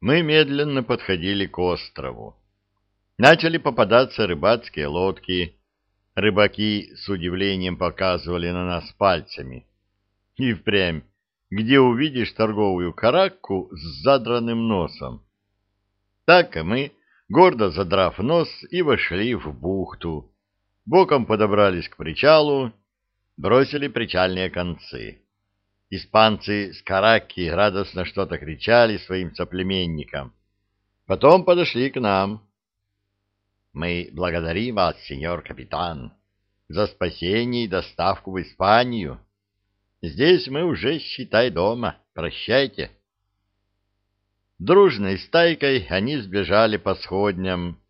Мы медленно подходили к острову. Начали попадаться рыбацкие лодки. Рыбаки с удивлением показывали на нас пальцами. И впрямь, где увидишь торговую каракку с задранным носом? Так и мы, гордо задрав нос, и вошли в бухту. Боком подобрались к причалу, бросили причальные концы. Испанцы с караки радостно что-то кричали своим соплеменникам. Потом подошли к нам. «Мы благодарим вас, сеньор капитан, за спасение и доставку в Испанию. Здесь мы уже, считай, дома. Прощайте». Дружной стайкой они сбежали по сходням,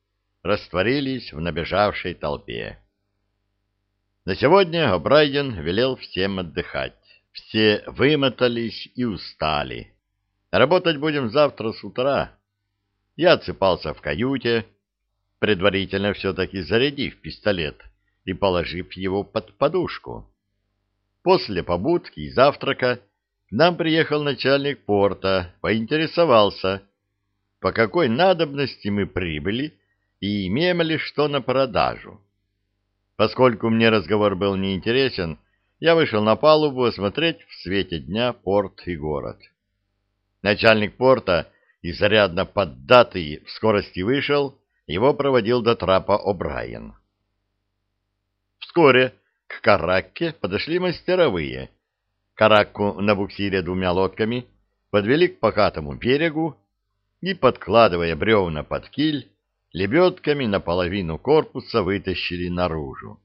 растворились в набежавшей толпе. На сегодня О'Брайен велел всем отдыхать. Все вымотались и устали. Работать будем завтра с утра. Я отсыпался в каюте, предварительно все-таки зарядив пистолет и положив его под подушку. После побудки и завтрака к нам приехал начальник порта, поинтересовался, по какой надобности мы прибыли и имеем ли что на продажу. Поскольку мне разговор был неинтересен, я вышел на палубу осмотреть в свете дня порт и город. Начальник порта, изрядно поддатый, в скорости вышел, его проводил до трапа О'Брайен. Вскоре к Каракке подошли мастеровые. Каракку на буксире двумя лодками подвели к покатому берегу и, подкладывая бревна под киль, лебедками наполовину корпуса вытащили наружу.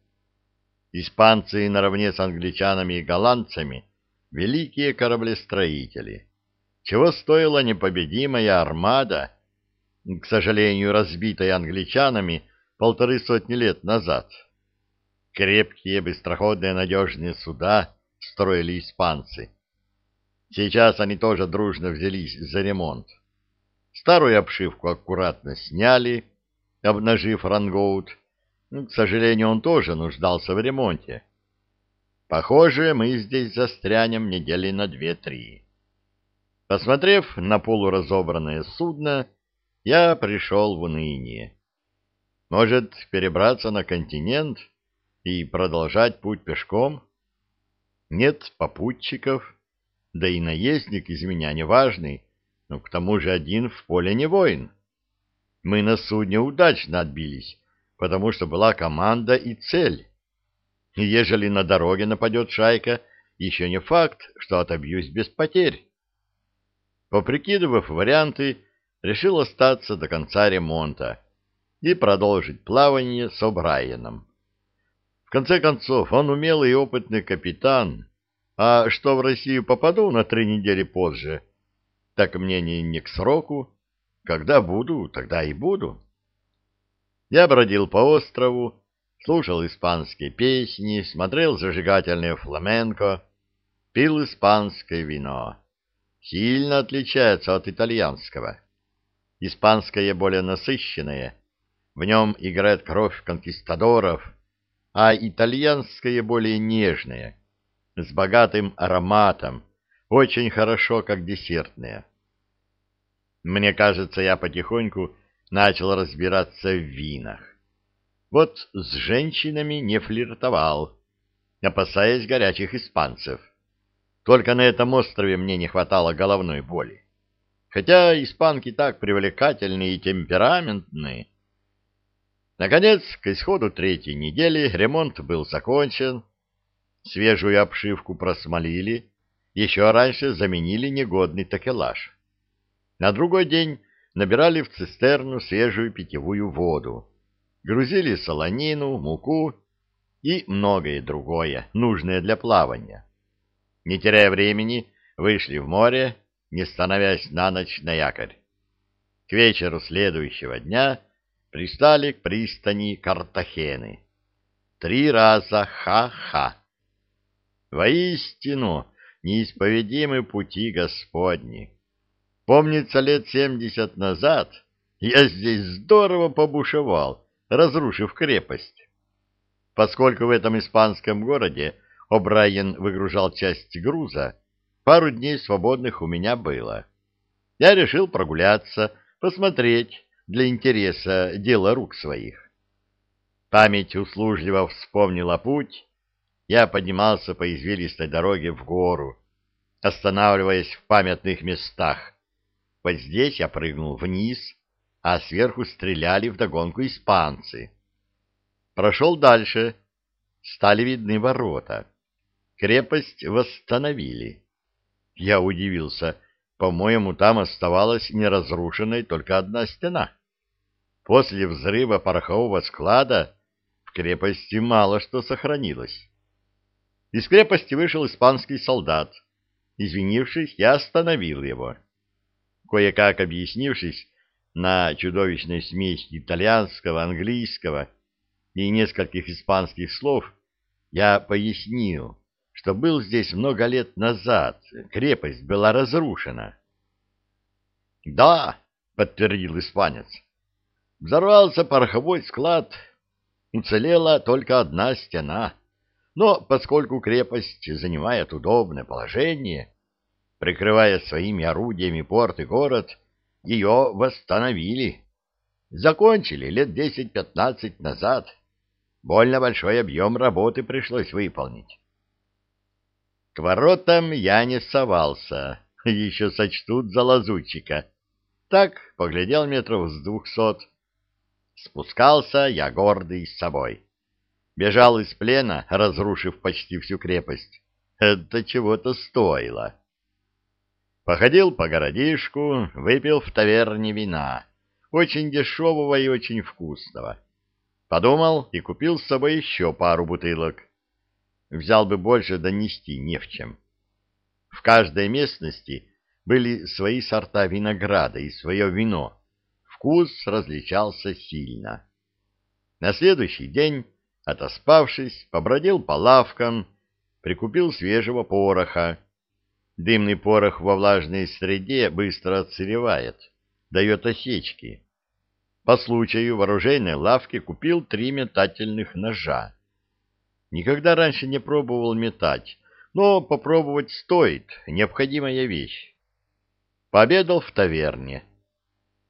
Испанцы наравне с англичанами и голландцами — великие кораблестроители. Чего стоила непобедимая армада, к сожалению, разбитая англичанами полторы сотни лет назад. Крепкие, быстроходные, надежные суда строили испанцы. Сейчас они тоже дружно взялись за ремонт. Старую обшивку аккуратно сняли, обнажив рангоут, к сожалению, он тоже нуждался в ремонте. Похоже, мы здесь застрянем недели на две-три. Посмотрев на полуразобранное судно, я пришел в уныние. Может, перебраться на континент и продолжать путь пешком? Нет попутчиков, да и наездник из меня неважный, но к тому же один в поле не воин. Мы на судне удачно отбились, потому что была команда и цель. И ежели на дороге нападет шайка, еще не факт, что отобьюсь без потерь. Поприкидывав варианты, решил остаться до конца ремонта и продолжить плавание с О'Брайеном. В конце концов, он умелый и опытный капитан, а что в Россию попаду на три недели позже, так мне не, не к сроку. Когда буду, тогда и буду. Я бродил по острову, слушал испанские песни, смотрел зажигательное фламенко, пил испанское вино. Сильно отличается от итальянского. Испанское более насыщенное, в нем играет кровь конкистадоров, а итальянское более нежное, с богатым ароматом, очень хорошо как десертное. Мне кажется, я потихоньку начал разбираться в винах. Вот с женщинами не флиртовал, опасаясь горячих испанцев. Только на этом острове мне не хватало головной боли. Хотя испанки так привлекательны и темпераментны. Наконец, к исходу третьей недели ремонт был закончен, свежую обшивку просмолили, еще раньше заменили негодный такелаж. На другой день набирали в цистерну свежую питьевую воду, грузили солонину, муку и многое другое, нужное для плавания. Не теряя времени, вышли в море, не становясь на ночь на якорь. К вечеру следующего дня пристали к пристани Картахены. Три раза ха-ха. Воистину, неисповедимы пути Господни. Помнится, лет семьдесят назад я здесь здорово побушевал, разрушив крепость. Поскольку в этом испанском городе О'Брайен выгружал часть груза, пару дней свободных у меня было. я решил прогуляться, посмотреть для интереса дело рук своих. Память услужливо вспомнила путь. Я поднимался по извилистой дороге в гору, останавливаясь в памятных местах. Вот здесь я прыгнул вниз, а сверху стреляли вдогонку испанцы. Прошел дальше. Стали видны ворота. Крепость восстановили. Я удивился. По-моему, там оставалась неразрушенной только одна стена. После взрыва порохового склада в крепости мало что сохранилось. Из крепости вышел испанский солдат. Извинившись, я остановил его. Кое-как объяснившись на чудовищной смесь итальянского, английского и нескольких испанских слов, я пояснил, что был здесь много лет назад, крепость была разрушена. — Да, — подтвердил испанец, — взорвался пороховой склад, уцелела только одна стена, но поскольку крепость занимает удобное положение, прикрывая своими орудиями порт и город, ее восстановили. Закончили лет десять-пятнадцать назад. Больно большой объем работы пришлось выполнить. К воротам я не совался, еще сочтут за лазутчика. Так, поглядел метров с двухсот. Спускался я гордый с собой. Бежал из плена, разрушив почти всю крепость. Это чего-то стоило. Походил по городишку, выпил в таверне вина, очень дешевого и очень вкусного. Подумал и купил с собой еще пару бутылок. Взял бы больше, донести не в чем. В каждой местности были свои сорта винограда и свое вино. Вкус различался сильно. На следующий день, отоспавшись, побродил по лавкам, прикупил свежего пороха, Дымный порох во влажной среде быстро отсыревает, дает осечки. По случаю в оружейной лавке купил три метательных ножа. Никогда раньше не пробовал метать, но попробовать стоит, необходимая вещь. Пообедал в таверне.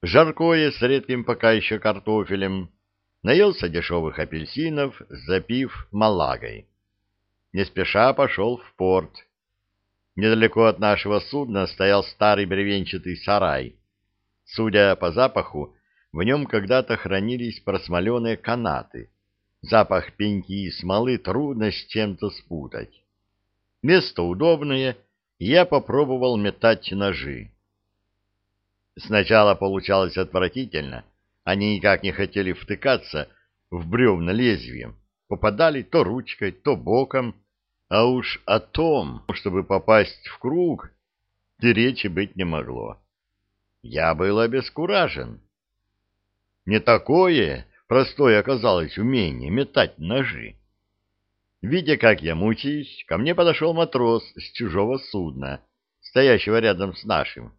Жаркое с редким пока еще картофелем. Наелся дешевых апельсинов, запив малагой. Не спеша пошел в порт Недалеко от нашего судна стоял старый бревенчатый сарай. Судя по запаху, в нем когда-то хранились просмоленные канаты. Запах пеньки и смолы трудно с чем-то спутать. Место удобное, и я попробовал метать ножи. Сначала получалось отвратительно. Они никак не хотели втыкаться в бревна лезвием. Попадали то ручкой, то боком, а уж о том, чтобы попасть в круг, и речи быть не могло. Я был обескуражен. Не такое простое оказалось умение метать ножи. Видя, как я мучаюсь, ко мне подошел матрос с чужого судна, стоящего рядом с нашим.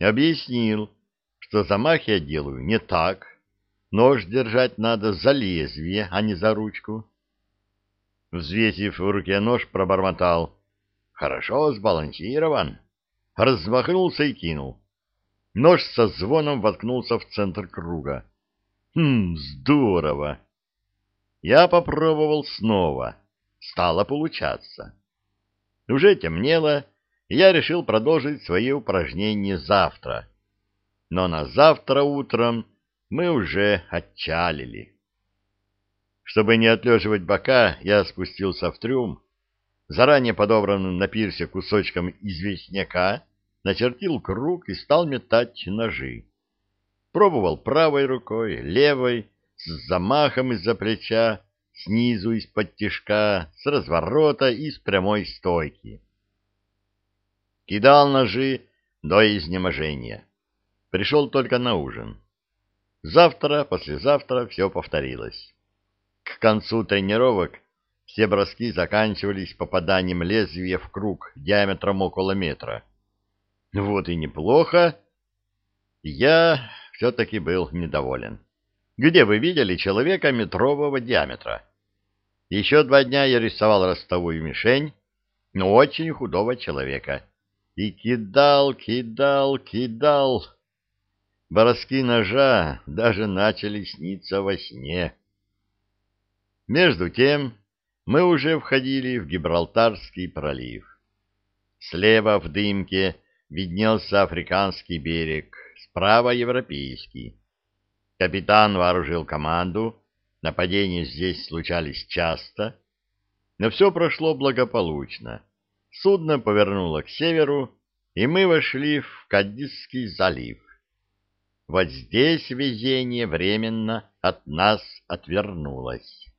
Объяснил, что замах я делаю не так. Нож держать надо за лезвие, а не за ручку. Взвесив в руке нож, пробормотал. Хорошо сбалансирован. Размахнулся и кинул. Нож со звоном воткнулся в центр круга. Хм, здорово. Я попробовал снова. Стало получаться. Уже темнело, и я решил продолжить свои упражнения завтра. Но на завтра утром мы уже отчалили. Чтобы не отлеживать бока, я спустился в трюм, заранее подобранным на пирсе кусочком известняка, начертил круг и стал метать ножи. Пробовал правой рукой, левой, с замахом из-за плеча, снизу из-под тишка, с разворота и с прямой стойки. Кидал ножи до изнеможения. Пришел только на ужин. Завтра, послезавтра все повторилось. К концу тренировок все броски заканчивались попаданием лезвия в круг диаметром около метра. Вот и неплохо. Я все-таки был недоволен. Где вы видели человека метрового диаметра? Еще два дня я рисовал ростовую мишень, но очень худого человека. и кидал, кидал, кидал. Бороски ножа даже начали сниться во сне. Между тем мы уже входили в Гибралтарский пролив. Слева в дымке виднелся африканский берег, справа европейский. Капитан вооружил команду, нападения здесь случались часто, но все прошло благополучно. Судно повернуло к северу, и мы вошли в Кадисский залив. Вот здесь везение временно от нас отвернулось.